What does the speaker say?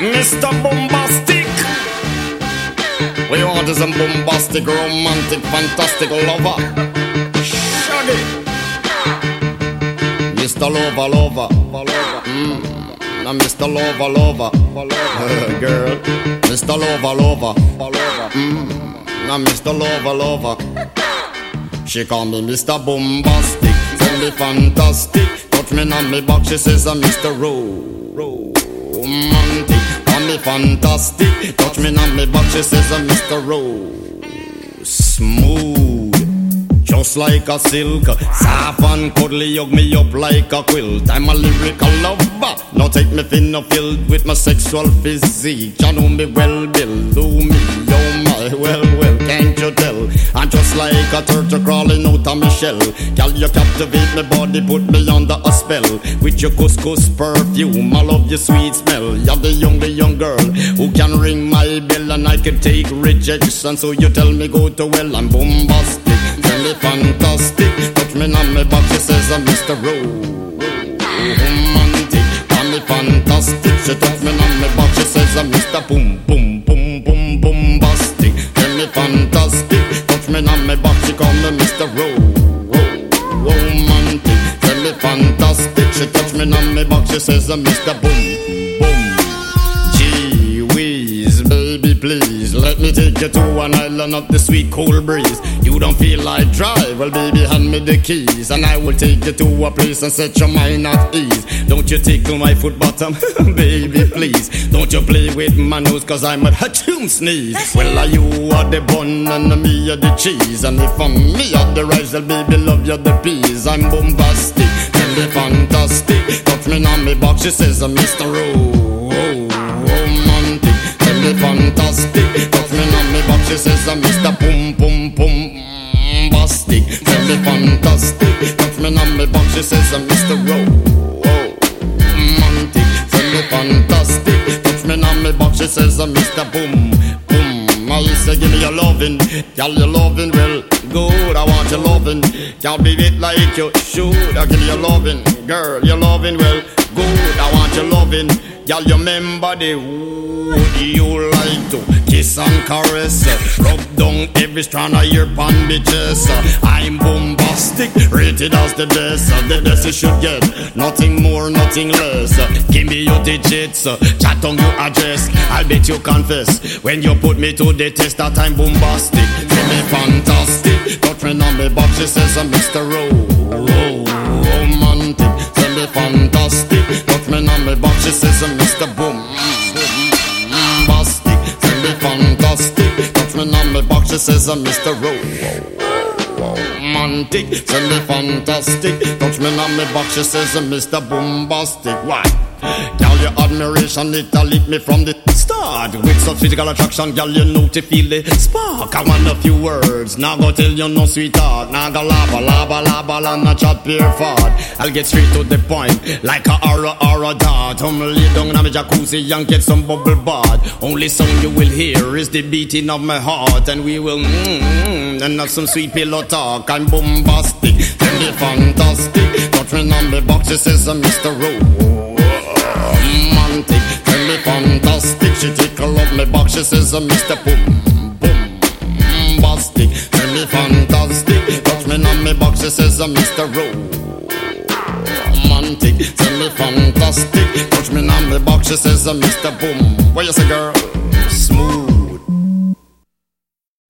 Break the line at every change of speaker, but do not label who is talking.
Mr. Boombastic. We want is boombastic, romantic, fantastic lover. Shaggy. Mr. Lover, lover. Mm. Now Mr. Lover, lover. Girl. Mr. Lover, lover. Mm. Now Mr. Lover, lover. She call me Mr. Boombastic. Tell me fantastic. Touch me on me back. She says I'm Mr. Romantic. Call me fantastic. Touch me on me back. She says I'm Mr. Rose. Smooth. Just like a silk, soft and cuddly, hug me up like a quilt. I'm a lyrical lover. Now take me thin or filled with my sexual physique. You know me well, Bill. Do me, oh my, well, well, just like a turtle crawling out of my shell. Girl, you captivate my body, put me under a spell. With your couscous perfume, I love your sweet smell. You're the young, the young girl who can ring my bell and I can take rejection. So you tell me go to well, I'm boombastic. Me fantastic. Touch me on my back, she says I'm Mr. Romantic. Call me fantastic. She touch me on my back, she says I'm Mr. Boom, boom, me Mr. Romantic. Me fantastic. She touch me on my back, she says uh, I'm Mr. Boom, boom. Gee whiz, baby, please let me take you to an island of the sweet cool breeze. You don't feel like drive, well, baby, hand me the keys, and I will take you to a place and set your mind at ease. Don't you tickle my foot bottom, baby, please. Don't you play with my nose, cause I'm a hatchoon sneeze. Well, are you are the bun and me are the cheese, and if I'm me are the rice, well, baby, love you the peas. I'm boombastic, tell me fantastic. Touch me on me box, she says, I'm Mr. Romantic. Tell me fantastic. Touch me on me back, she says I'm Mr. Pum Pum Pum Bastic. Tell me fantastic. Touch me on me back, she says I'm Mr. I'm Boom Boom. I say give me your lovin', girl your lovin' well good. I want your lovin', can't be it like you should. I give you your lovin', girl your lovin' well good. I want your lovin', girl you remember the wood you like to kiss and caress, rub down every strand of your bandages. I'm boombastic, rated as the best. The best you should get, nothing more, nothing less. Give me your digits, chat on your address. I'll bet you confess when you put me to the test that I'm bombastic. Feel me fantastic, touch me on me box. She says I'm Mr. Romantic. Tell me fantastic, touch me on me box. She says I'm Mr. Boom. Boombastic, tell me fantastic. Touch me on me box. She says I'm Mr. Romantic, tell me fantastic. Touch me on me box. She says uh, I'm Mr. Boombastic. Why? Girl, your admiration, it a lit me from the start. With such physical attraction, girl, you know to feel the spark. I want a few words, now go tell you no sweetheart. Now go lava, lava, lava, and not chat pure fart. I'll get straight to the point, like a aura, aura dart. I'm lay down in my jacuzzi and get some bubble bath. Only song you will hear is the beating of my heart. And we will mmm, and have some sweet pillow talk. I'm boombastic, tell me fantastic. Touch me on the box, she says uh, I'm Mr. Rowe romantic. Tell me fantastic. She tickle up my box. She says, uh, Mr. Boom, boom, bastic. Tell me fantastic. Touch me on my box. She says, uh, Mr. Romantic. Tell me fantastic. Touch me on my box. She says, uh, Mr. Boom. What you say, girl? Smooth